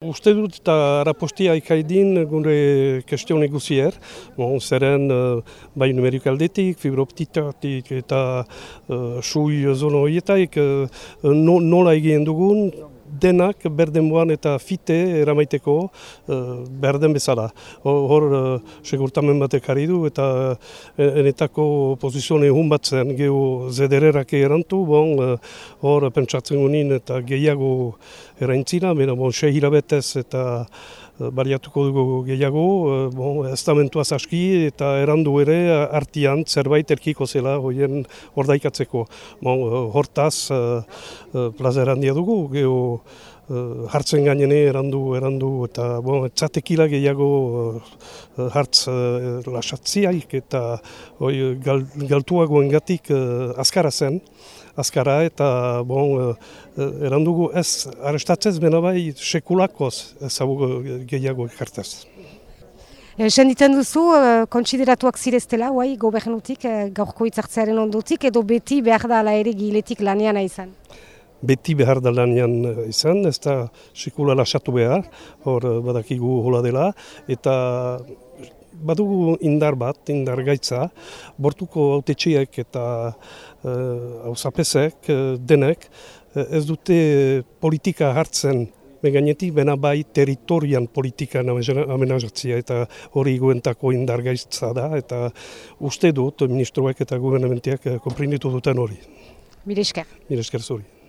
Uste dut eta rapostia ikaidin gure kestio neguzier, bon, zeren uh, bai numerik aldetik, fibroptitatik eta uh, sui zono horietaik uh, nola egin dugun, denak berdenboan eta fite eramaiteko uh, berden bezala. Hor, uh, segurtamen batek ari du eta uh, enetako pozizione hun bat zen geho zedererak erantu, bon, uh, hor pentsatzen gunin eta gehiago eraintzina, bera bon, se hilabetez eta bariatuko dugu gehiago, bon, ez da mentua zaski eta erandu ere artian zerbait erkiko zela hoien ordaikatzeko. Bon, hortaz, uh, plazer handia dugu, geho uh, hartzen gainene erandu, erandu eta bon, txatekila gehiago uh, hartz uh, lasatziaik eta oi, gal, galtuagoen gatik uh, azkara zen, azkara eta bon, uh, erandugu ez arrestatzez bena bai sekulakoz ezagugu gehiago ekartez. Esan ditan duzu, kontsideratuak zireztela, guai, gobernutik, gaurko itzartzearen ondotik, edo beti behar da ala ere giletik lanean izan? Beti behar da lanian eh, izan, ez da sekula lasatu behar, hor eh, badakigu hola dela, eta badugu indar bat, indar gaitza, bortuko autetxiek eta hausapesek, uh, denek, ez dute politika hartzen Megainetik, bena bai territorian politikan amenazatzia eta hori guentako indar gaitza da, eta uste dut ministroek eta gubernamentiak komprinditu duten hori. Mire esker. Mire esker zuri.